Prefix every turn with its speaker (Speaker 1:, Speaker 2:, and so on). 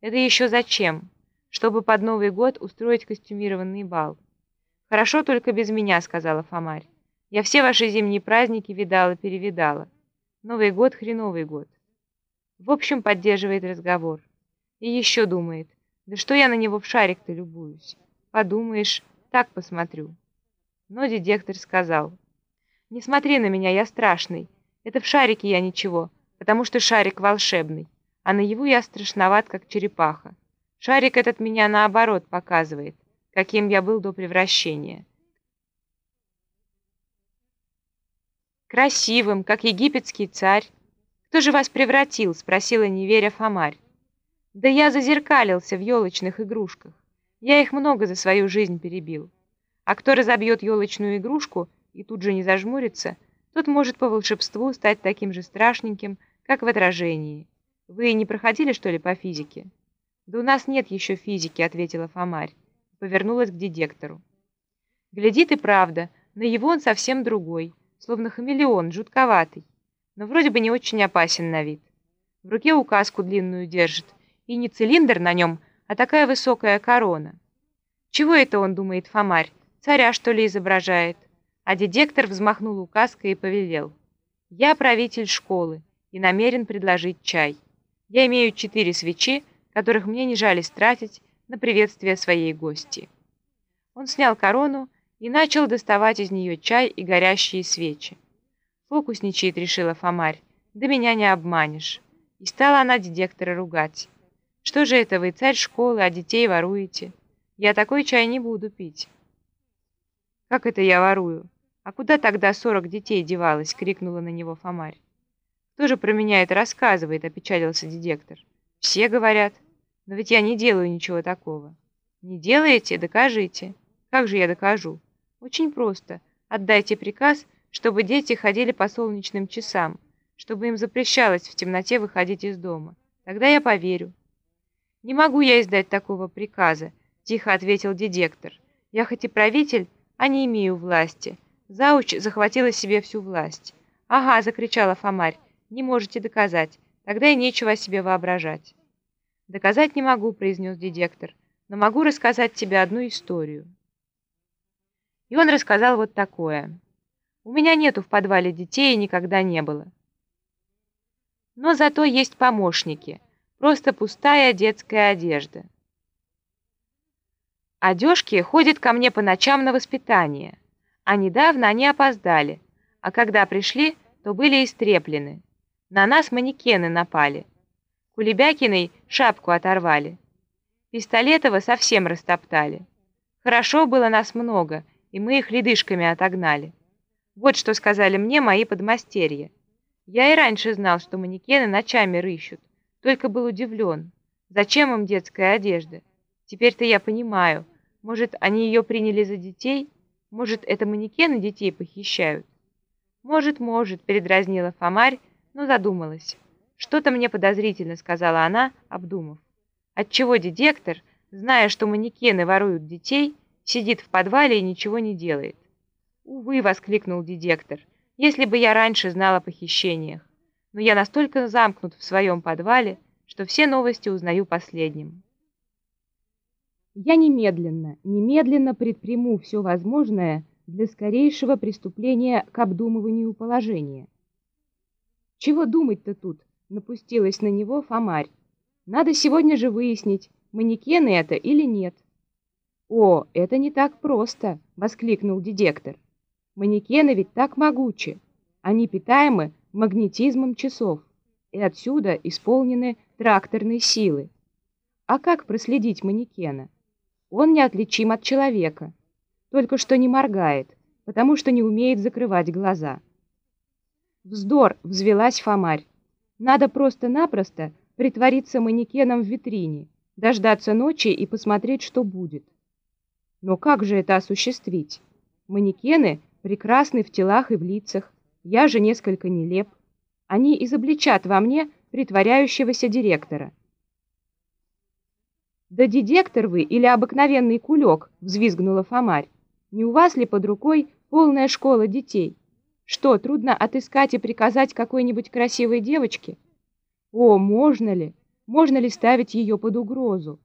Speaker 1: Это еще зачем? Чтобы под Новый год устроить костюмированный бал. Хорошо только без меня, сказала Фомарь. Я все ваши зимние праздники видала-перевидала. Новый год — хреновый год. В общем, поддерживает разговор. И еще думает, да что я на него в шарик-то любуюсь. Подумаешь, так посмотрю. Но дедектор сказал, не смотри на меня, я страшный. Это в шарике я ничего, потому что шарик волшебный, а наяву я страшноват, как черепаха. Шарик этот меня наоборот показывает, каким я был до превращения. Красивым, как египетский царь. Кто же вас превратил? Спросила, не веря Фомарь. Да я зазеркалился в елочных игрушках. Я их много за свою жизнь перебил. А кто разобьет елочную игрушку и тут же не зажмурится, тот может по волшебству стать таким же страшненьким, как в отражении. Вы не проходили, что ли, по физике? Да у нас нет еще физики, ответила Фомарь. Повернулась к дедектору. Глядит и правда, на его он совсем другой, словно хамелеон, жутковатый, но вроде бы не очень опасен на вид. В руке указку длинную держит, и не цилиндр на нем, а такая высокая корона. Чего это он, думает Фомарь, царя, что ли, изображает? А дедектор взмахнул указкой и повелел. Я правитель школы и намерен предложить чай. Я имею четыре свечи, которых мне не жаль тратить на приветствие своей гости. Он снял корону и начал доставать из нее чай и горящие свечи. «Фокусничает», — решила Фомарь, — «да меня не обманешь». И стала она дедектора ругать. «Что же это вы, царь школы, а детей воруете? Я такой чай не буду пить». «Как это я ворую? А куда тогда сорок детей девалось?» — крикнула на него Фомарь. «Кто же про меня это рассказывает?» — опечалился дедектор. «Все говорят. Но ведь я не делаю ничего такого». «Не делаете? Докажите». «Как же я докажу?» «Очень просто. Отдайте приказ, чтобы дети ходили по солнечным часам, чтобы им запрещалось в темноте выходить из дома. Тогда я поверю». «Не могу я издать такого приказа», — тихо ответил дедектор. «Я хоть и правитель, а не имею власти. Зауч захватила себе всю власть. «Ага», — закричала Фомарь, — «не можете доказать. Тогда и нечего о себе воображать». «Доказать не могу», — произнес дедектор, «но могу рассказать тебе одну историю». И он рассказал вот такое. «У меня нету в подвале детей и никогда не было. Но зато есть помощники, просто пустая детская одежда». Одежки ходят ко мне по ночам на воспитание, а недавно они опоздали, а когда пришли, то были истреплены. На нас манекены напали. Кулебякиной шапку оторвали. Пистолетова совсем растоптали. Хорошо было нас много, и мы их ледышками отогнали. Вот что сказали мне мои подмастерья. Я и раньше знал, что манекены ночами рыщут, только был удивлен. Зачем им детская одежда? Теперь-то я понимаю. Может, они ее приняли за детей? Может, это манекены детей похищают? Может, может, передразнила Фомарь, но задумалась. Что-то мне подозрительно, сказала она, обдумав. Отчего дедектор, зная, что манекены воруют детей, сидит в подвале и ничего не делает? «Увы», — воскликнул дедектор, — «если бы я раньше знал о похищениях. Но я настолько замкнут в своем подвале, что все новости узнаю последним». Я немедленно, немедленно предприму все возможное для скорейшего преступления к обдумыванию положения. Чего думать-то тут? Напустилась на него Фомарь. Надо сегодня же выяснить, манекены это или нет. О, это не так просто, воскликнул дедектор. Манекены ведь так могучи. Они питаемы магнетизмом часов и отсюда исполнены тракторной силы. А как проследить манекена? Он неотличим от человека, только что не моргает, потому что не умеет закрывать глаза. Вздор, взвелась Фомарь. Надо просто-напросто притвориться манекеном в витрине, дождаться ночи и посмотреть, что будет. Но как же это осуществить? Манекены прекрасны в телах и в лицах, я же несколько нелеп. Они изобличат во мне притворяющегося директора. «Да дедектор вы или обыкновенный кулек?» — взвизгнула Фомарь. «Не у вас ли под рукой полная школа детей? Что, трудно отыскать и приказать какой-нибудь красивой девочке?» «О, можно ли? можно ли ставить ее под угрозу.